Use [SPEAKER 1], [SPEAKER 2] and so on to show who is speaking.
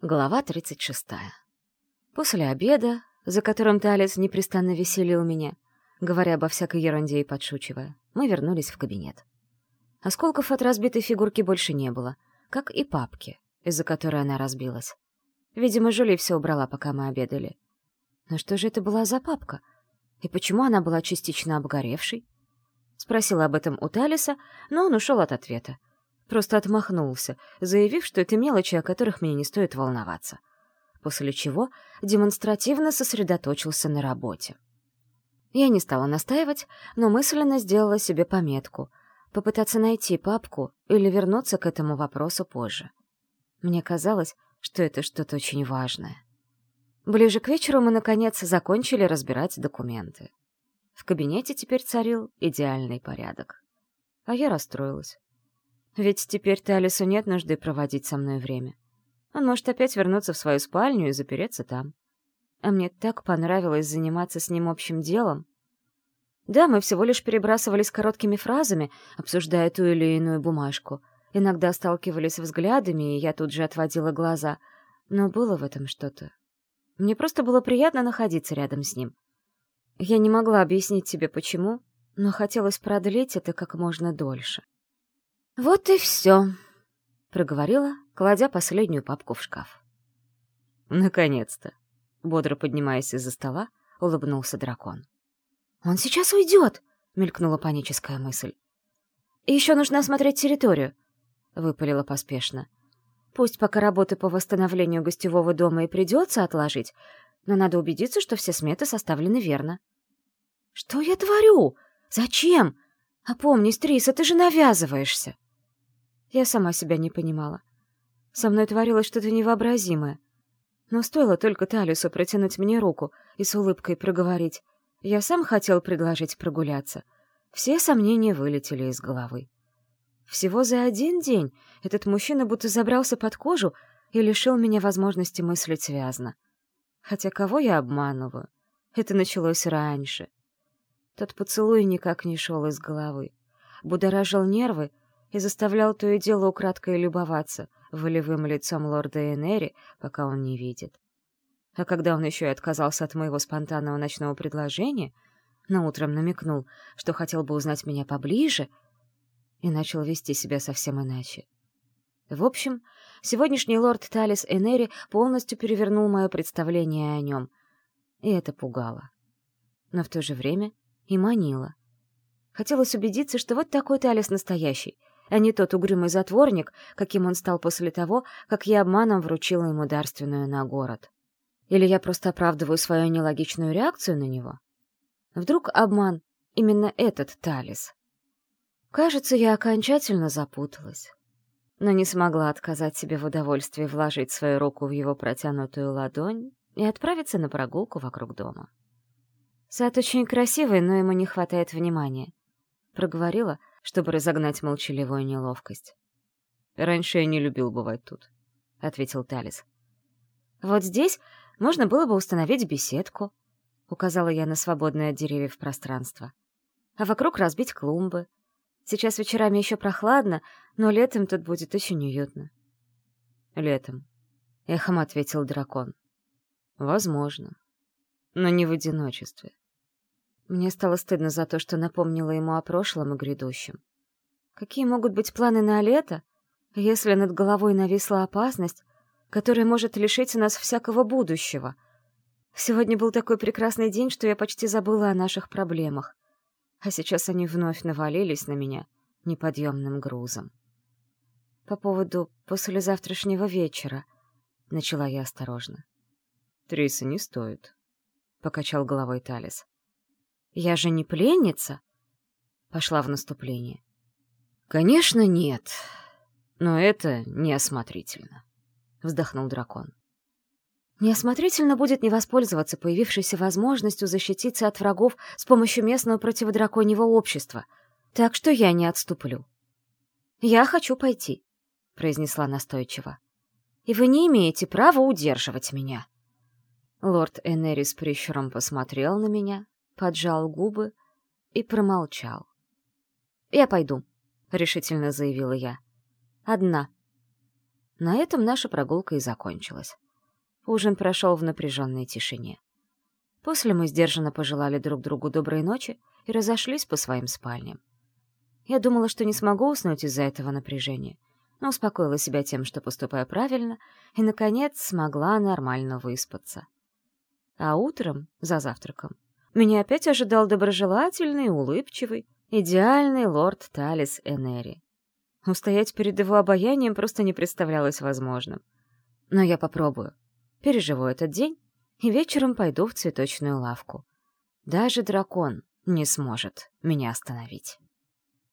[SPEAKER 1] Глава 36. После обеда, за которым Талис непрестанно веселил меня, говоря обо всякой ерунде и подшучивая, мы вернулись в кабинет. Осколков от разбитой фигурки больше не было, как и папки, из-за которой она разбилась. Видимо, Жюли все убрала, пока мы обедали. Но что же это была за папка? И почему она была частично обгоревшей? Спросила об этом у Талиса, но он ушел от ответа. Просто отмахнулся, заявив, что это мелочи, о которых мне не стоит волноваться. После чего демонстративно сосредоточился на работе. Я не стала настаивать, но мысленно сделала себе пометку — попытаться найти папку или вернуться к этому вопросу позже. Мне казалось, что это что-то очень важное. Ближе к вечеру мы, наконец, закончили разбирать документы. В кабинете теперь царил идеальный порядок. А я расстроилась. Ведь теперь Талису нет нужды проводить со мной время. Он может опять вернуться в свою спальню и запереться там. А мне так понравилось заниматься с ним общим делом. Да, мы всего лишь перебрасывались короткими фразами, обсуждая ту или иную бумажку. Иногда сталкивались взглядами, и я тут же отводила глаза. Но было в этом что-то. Мне просто было приятно находиться рядом с ним. Я не могла объяснить тебе, почему, но хотелось продлить это как можно дольше. «Вот и все», — проговорила, кладя последнюю папку в шкаф.
[SPEAKER 2] «Наконец-то!» — бодро поднимаясь из-за стола, улыбнулся дракон.
[SPEAKER 1] «Он сейчас уйдет!» — мелькнула паническая мысль. «И еще нужно осмотреть территорию», — выпалила поспешно. «Пусть пока работы по восстановлению гостевого дома и придется отложить, но надо убедиться, что все сметы составлены верно». «Что я творю? Зачем? Опомнись, Триса, ты же навязываешься!» Я сама себя не понимала. Со мной творилось что-то невообразимое. Но стоило только Талису протянуть мне руку и с улыбкой проговорить. Я сам хотел предложить прогуляться. Все сомнения вылетели из головы. Всего за один день этот мужчина будто забрался под кожу и лишил меня возможности мыслить связно. Хотя кого я обманываю? Это началось раньше. Тот поцелуй никак не шел из головы. Будоражил нервы и заставлял то и дело украдкой любоваться волевым лицом лорда Энери, пока он не видит. А когда он еще и отказался от моего спонтанного ночного предложения, но утром намекнул, что хотел бы узнать меня поближе, и начал вести себя совсем иначе. В общем, сегодняшний лорд Талис Энери полностью перевернул мое представление о нем, и это пугало. Но в то же время и манило. Хотелось убедиться, что вот такой Талис настоящий, а не тот угрюмый затворник, каким он стал после того, как я обманом вручила ему дарственную на город. Или я просто оправдываю свою нелогичную реакцию на него? Вдруг обман — именно этот Талис? Кажется, я окончательно запуталась, но не смогла отказать себе в удовольствии вложить свою руку в его протянутую ладонь и отправиться на прогулку вокруг дома. Сад очень красивый, но ему не хватает внимания. Проговорила, чтобы разогнать молчаливую неловкость.
[SPEAKER 2] «Раньше я не любил бывать тут», — ответил Талис.
[SPEAKER 1] «Вот здесь можно было бы установить беседку», — указала я на свободное от деревьев пространство. «А вокруг разбить клумбы. Сейчас вечерами еще прохладно, но летом тут будет очень уютно».
[SPEAKER 2] «Летом», — эхом ответил дракон. «Возможно, но не в одиночестве.
[SPEAKER 1] Мне стало стыдно за то, что напомнила ему о прошлом и грядущем. Какие могут быть планы на лето, если над головой нависла опасность, которая может лишить нас всякого будущего? Сегодня был такой прекрасный день, что я почти забыла о наших проблемах. А сейчас они вновь навалились на меня неподъемным грузом. По поводу послезавтрашнего вечера, — начала я осторожно.
[SPEAKER 2] — Триса, не стоит, — покачал головой Талис.
[SPEAKER 1] Я же не пленница? Пошла в наступление.
[SPEAKER 2] Конечно, нет. Но это неосмотрительно. Вздохнул дракон.
[SPEAKER 1] Неосмотрительно будет не воспользоваться появившейся возможностью защититься от врагов с помощью местного противодраконьего общества. Так что я не отступлю. «Я хочу пойти», — произнесла настойчиво. «И вы не имеете права удерживать меня». Лорд Энерис прищуром посмотрел на меня, поджал губы и промолчал. «Я пойду», — решительно заявила я. «Одна». На этом наша прогулка и закончилась. Ужин прошел в напряженной тишине. После мы сдержанно пожелали друг другу доброй ночи и разошлись по своим спальням. Я думала, что не смогу уснуть из-за этого напряжения, но успокоила себя тем, что поступаю правильно, и, наконец, смогла нормально выспаться. А утром, за завтраком, меня опять ожидал доброжелательный, улыбчивый, идеальный лорд Талис Энери. Устоять перед его обаянием просто не представлялось возможным. Но я попробую. Переживу этот день и вечером пойду в цветочную лавку. Даже дракон не сможет меня остановить.